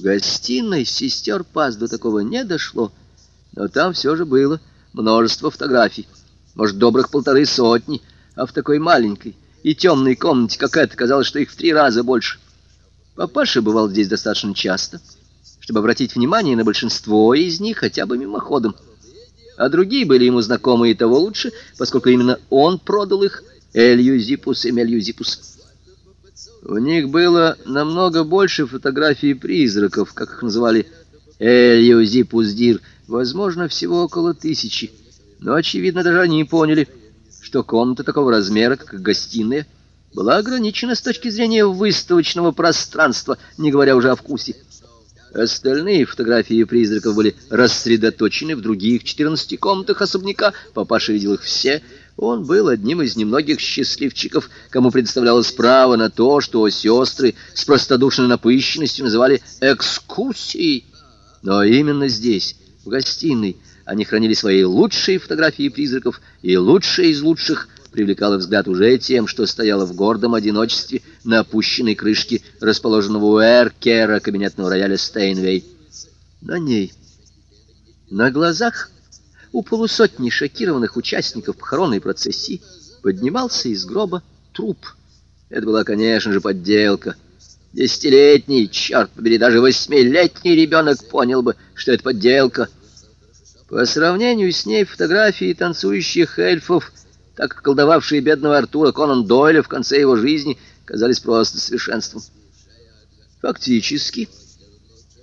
В гостиной сестер Паз до такого не дошло, но там все же было множество фотографий, может, добрых полторы сотни, а в такой маленькой и темной комнате, как эта, казалось, что их в три раза больше. Папаша бывал здесь достаточно часто, чтобы обратить внимание на большинство из них хотя бы мимоходом, а другие были ему знакомы и того лучше, поскольку именно он продал их Эльюзипус и Мельюзипус. В них было намного больше фотографий призраков, как их называли Эльюзипус Дир, возможно, всего около тысячи. Но, очевидно, даже они поняли, что комната такого размера, как гостиная, была ограничена с точки зрения выставочного пространства, не говоря уже о вкусе. Остальные фотографии призраков были рассредоточены в других 14 комнатах особняка. Папаша видел их все. Он был одним из немногих счастливчиков, кому представлялось право на то, что сестры с простодушной напыщенностью называли «экскурсией». Но именно здесь, в гостиной, они хранили свои лучшие фотографии призраков и лучшие из лучших – привлекала взгляд уже тем, что стояла в гордом одиночестве на опущенной крышке расположенного у Эркера кабинетного рояля Стейнвей. На ней, на глазах у полусотни шокированных участников похоронной процессии поднимался из гроба труп. Это была, конечно же, подделка. Десятилетний, черт побери, даже восьмилетний ребенок понял бы, что это подделка. По сравнению с ней фотографии танцующих эльфов — так колдовавшие бедного Артура Конан Дойля в конце его жизни казались просто совершенством. Фактически,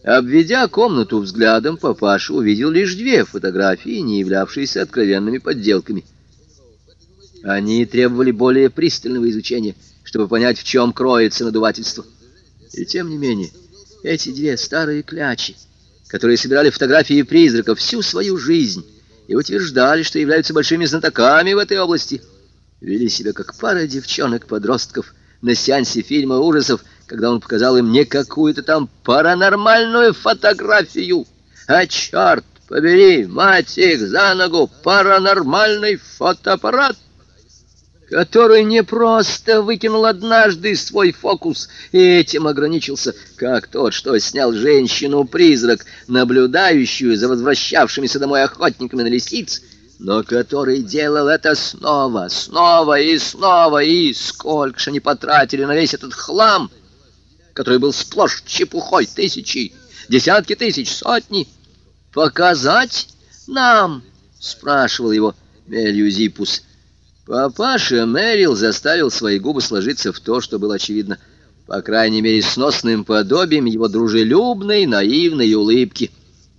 обведя комнату взглядом, папаша увидел лишь две фотографии, не являвшиеся откровенными подделками. Они требовали более пристального изучения, чтобы понять, в чем кроется надувательство. И тем не менее, эти две старые клячи, которые собирали фотографии призраков всю свою жизнь, и утверждали, что являются большими знатоками в этой области. Вели себя как пара девчонок-подростков на сеансе фильма ужасов, когда он показал им не какую-то там паранормальную фотографию, а черт побери, мать их за ногу, паранормальный фотоаппарат который не просто выкинул однажды свой фокус и этим ограничился, как тот, что снял женщину-призрак, наблюдающую за возвращавшимися домой охотниками на лисиц, но который делал это снова, снова и снова, и сколько же они потратили на весь этот хлам, который был сплошь чепухой тысячи, десятки тысяч, сотни. «Показать нам?» — спрашивал его Мельюзипус. Папаша Мэрил заставил свои губы сложиться в то, что было очевидно, по крайней мере, сносным подобием его дружелюбной, наивной улыбки,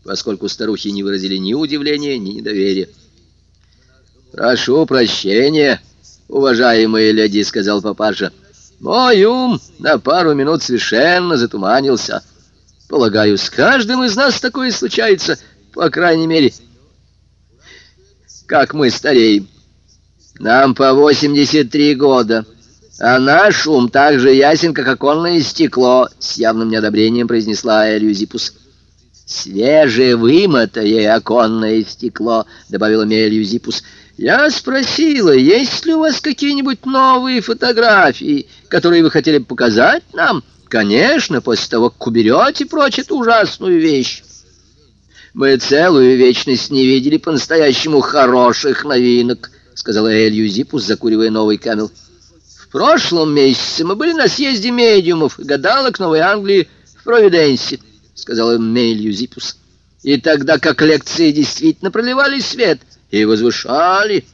поскольку старухи не выразили ни удивления, ни недоверия. «Прошу прощения, уважаемые леди», — сказал папаша. «Мой ум на пару минут совершенно затуманился. Полагаю, с каждым из нас такое случается, по крайней мере, как мы стареем». Нам по 83 года, а наш ум так же ясен, как оконное стекло, с явным неодобрением произнесла Эльюзипус. «Свежевымытое оконное стекло», — добавила Мельюзипус. «Я спросила, есть ли у вас какие-нибудь новые фотографии, которые вы хотели показать нам? Конечно, после того, как уберете прочь эту ужасную вещь. Мы целую вечность не видели по-настоящему хороших новинок» сказала Элью Зипус, закуривая новый камел. В прошлом месяце мы были на съезде медиумов и гадалок Новой Англии в Провиденсе, сказала Мелью Зипус. И тогда как лекции действительно проливали свет и возвышали.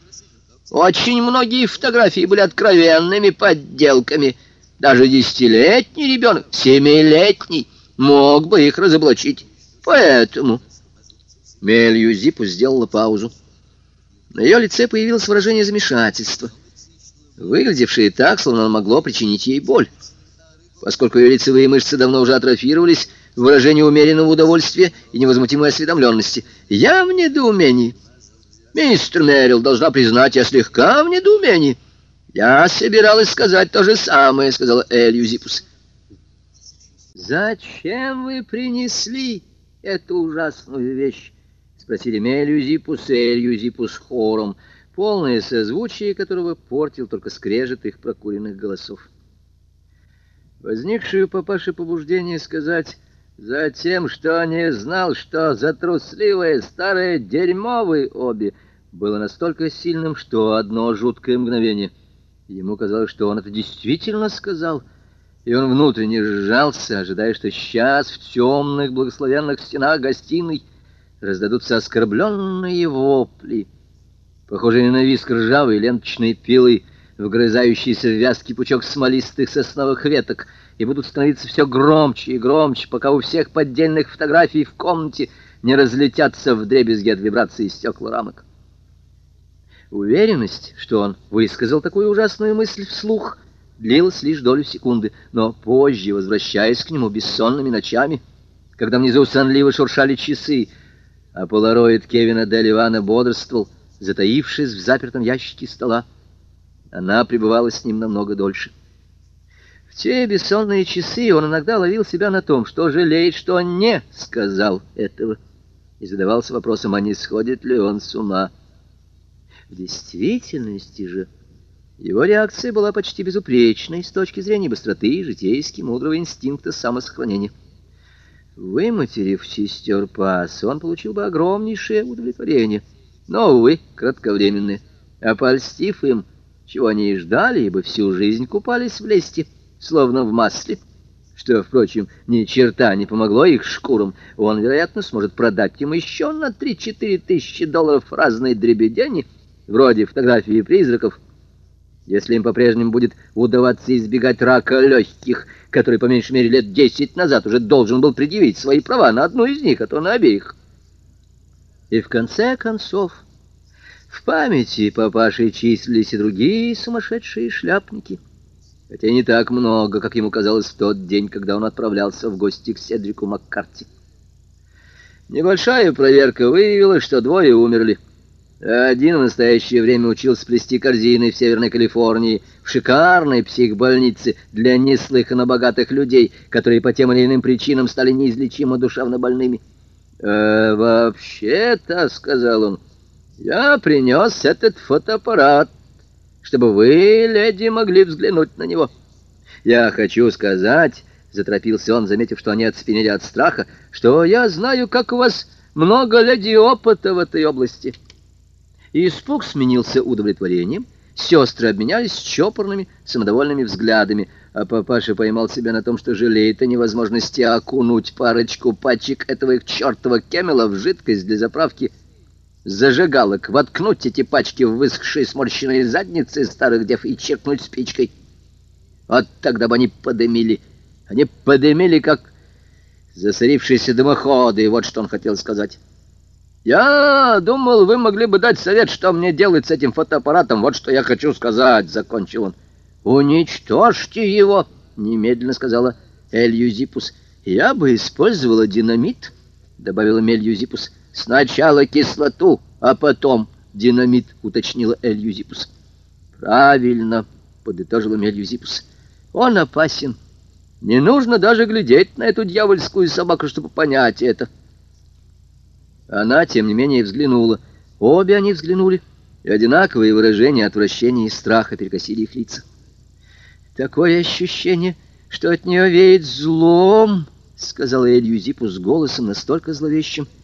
Очень многие фотографии были откровенными подделками. Даже десятилетний ребенок, семилетний, мог бы их разоблачить. Поэтому Мелью Зипус сделала паузу. На ее лице появилось выражение замешательства, выглядевшее так, словно могло причинить ей боль. Поскольку ее лицевые мышцы давно уже атрофировались, выражение умеренного удовольствия и невозмутимой осведомленности. «Я в недоумении. Мистер Мерил, должна признать, я слегка в недоумении. Я собиралась сказать то же самое», — сказала Эль Зипус. «Зачем вы принесли эту ужасную вещь?» спросили Мелюзипус и Эльюзипус хором, полное созвучие которого портил только скрежет их прокуренных голосов. Возникшее у папаши побуждение сказать Затем, что не знал, что за трусливые старые дерьмовые обе было настолько сильным, что одно жуткое мгновение. Ему казалось, что он это действительно сказал, и он внутренне сжался, ожидая, что сейчас в темных благословенных стенах гостиной раздадутся оскорбленные вопли, похожие на виск ржавой ленточной пилы, вгрызающиеся в вязкий пучок смолистых сосновых веток, и будут становиться все громче и громче, пока у всех поддельных фотографий в комнате не разлетятся в дребезги от вибрации стекла рамок. Уверенность, что он высказал такую ужасную мысль вслух, длилась лишь долю секунды, но позже, возвращаясь к нему бессонными ночами, когда внизу сонливо шуршали часы, а полароид Кевина Дель Ивана бодрствовал, затаившись в запертом ящике стола, она пребывала с ним намного дольше. В те бессонные часы он иногда ловил себя на том, что жалеет, что не сказал этого, и задавался вопросом, а не сходит ли он с ума. В действительности же его реакция была почти безупречной с точки зрения быстроты и житейски мудрого инстинкта самосохранения. Выматерив сестер Пас, он получил бы огромнейшее удовлетворение, но, увы, кратковременное. Опольстив им, чего они и ждали, ибо всю жизнь купались в лесте, словно в масле, что, впрочем, ни черта не помогло их шкурам, он, вероятно, сможет продать им еще на 3-4 тысячи долларов разные дребедени, вроде фотографии призраков, если им по-прежнему будет удаваться избегать рака легких, который, по меньшей мере, лет десять назад уже должен был предъявить свои права на одну из них, а то на обеих. И в конце концов, в памяти папаши числились и другие сумасшедшие шляпники — хотя не так много, как ему казалось в тот день, когда он отправлялся в гости к Седрику Маккарти. Небольшая проверка выявила, что двое умерли. Один в настоящее время учился плести корзины в Северной Калифорнии, в шикарной психбольнице для неслыханно богатых людей, которые по тем или иным причинам стали неизлечимо душевно больными. «Э, «Вообще-то», — сказал он, — «я принес этот фотоаппарат чтобы вы, леди, могли взглянуть на него. Я хочу сказать, — заторопился он, заметив, что они оцепенели от страха, — что я знаю, как у вас много, леди, опыта в этой области. И испуг сменился удовлетворением, сестры обменялись чопорными, самодовольными взглядами, а папаша поймал себя на том, что жалеет о невозможности окунуть парочку пачек этого их чертова кемела в жидкость для заправки — зажигалок, воткнуть эти пачки в высохшие сморщенные задницы старых дев и черкнуть спичкой. Вот тогда бы они подымили. Они подымили, как засорившиеся дымоходы, вот что он хотел сказать. «Я думал, вы могли бы дать совет, что мне делать с этим фотоаппаратом. Вот что я хочу сказать», — закончил он. «Уничтожьте его», — немедленно сказала Эльюзипус. «Я бы использовала динамит», — добавила Мельюзипус. Сначала кислоту, а потом динамит, уточнила Эль-Юзипус. Правильно, подытожила Мель-Юзипус. Он опасен. Не нужно даже глядеть на эту дьявольскую собаку, чтобы понять это. Она, тем не менее, взглянула. Обе они взглянули, и одинаковые выражения отвращения и страха перекосили их лица. «Такое ощущение, что от нее веет злом», — сказала Эль-Юзипу с голосом настолько зловещим, —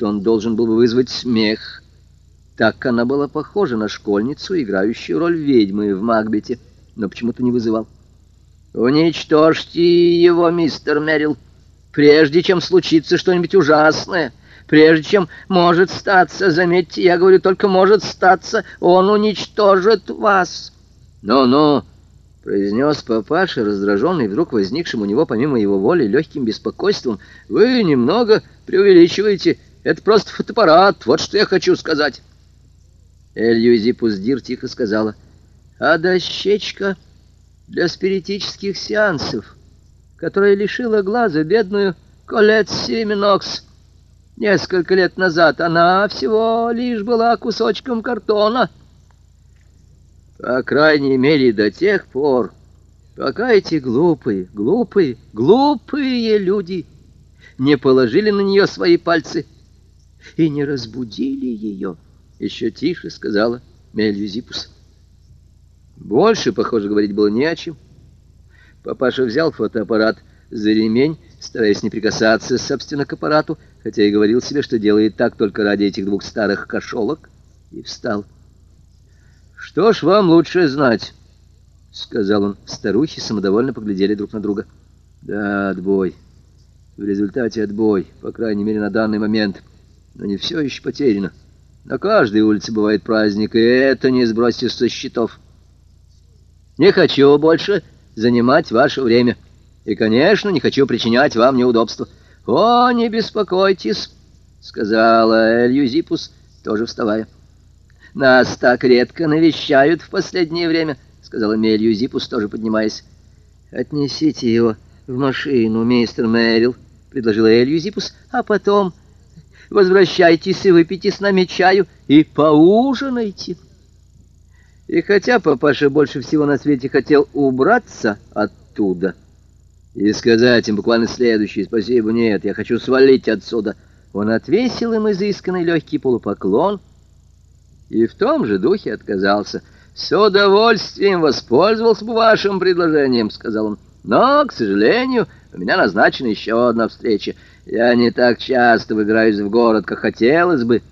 что он должен был бы вызвать смех. Так она была похожа на школьницу, играющую роль ведьмы в Макбете, но почему-то не вызывал. «Уничтожьте его, мистер Мерил, прежде чем случится что-нибудь ужасное, прежде чем может статься, заметьте, я говорю только может статься, он уничтожит вас». «Ну-ну», — произнес папаша, раздраженный вдруг возникшим у него помимо его воли легким беспокойством, — «вы немного преувеличиваете». Это просто фотоаппарат, вот что я хочу сказать. Эльюзи Пуздир тихо сказала. А дощечка для спиритических сеансов, которая лишила глаза бедную Колет Семенокс. Несколько лет назад она всего лишь была кусочком картона. По крайней мере, до тех пор, пока эти глупые, глупые, глупые люди не положили на нее свои пальцы — и не разбудили ее, — еще тише сказала Мельюзипус. Больше, похоже, говорить было не о чем. Папаша взял фотоаппарат за ремень стараясь не прикасаться, собственно, к аппарату, хотя и говорил себе, что делает так только ради этих двух старых кошелок, и встал. «Что ж вам лучше знать?» — сказал он. Старухи самодовольно поглядели друг на друга. «Да, отбой. В результате отбой, по крайней мере, на данный момент. Но не все еще потеряно. На каждой улице бывает праздник, и это не сбросишь со счетов. Не хочу больше занимать ваше время. И, конечно, не хочу причинять вам неудобства. О, не беспокойтесь, — сказала Эльюзипус, тоже вставая. Нас так редко навещают в последнее время, — сказала Мельюзипус, тоже поднимаясь. Отнесите его в машину, мистер Мэрил, — предложила Эльюзипус, — а потом возвращайтесь и выпейте с нами чаю и поужинайте. И хотя папаша больше всего на свете хотел убраться оттуда и сказать им буквально следующее «Спасибо, нет, я хочу свалить отсюда», он отвесил им изысканный легкий полупоклон и в том же духе отказался. «С удовольствием воспользовался бы вашим предложением», — сказал он. «Но, к сожалению, у меня назначена еще одна встреча. Я не так часто выбираюсь в город, как хотелось бы.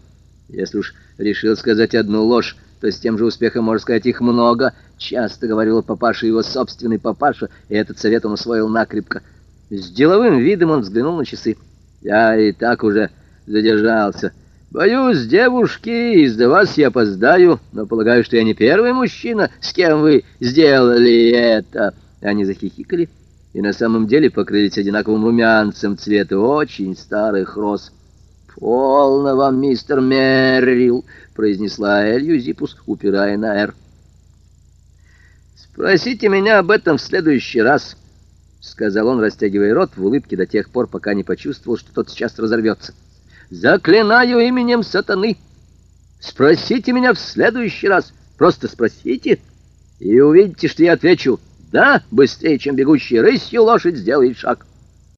Если уж решил сказать одну ложь, то с тем же успехом можно сказать их много. Часто говорил папаша его собственный папаша, и этот совет он усвоил накрепко. С деловым видом он взглянул на часы. Я и так уже задержался. Боюсь, девушки, из-за вас я опоздаю, но полагаю, что я не первый мужчина, с кем вы сделали это. Они захихикали и на самом деле покрылись одинаковым румянцем цвета очень старых роз. «Полно вам, мистер Меррил!» — произнесла Элью Зипус, упирая на «Р». «Спросите меня об этом в следующий раз», — сказал он, растягивая рот в улыбке до тех пор, пока не почувствовал, что тот сейчас разорвется. «Заклинаю именем сатаны! Спросите меня в следующий раз! Просто спросите, и увидите, что я отвечу «да» быстрее, чем бегущая рысью лошадь сделает шаг».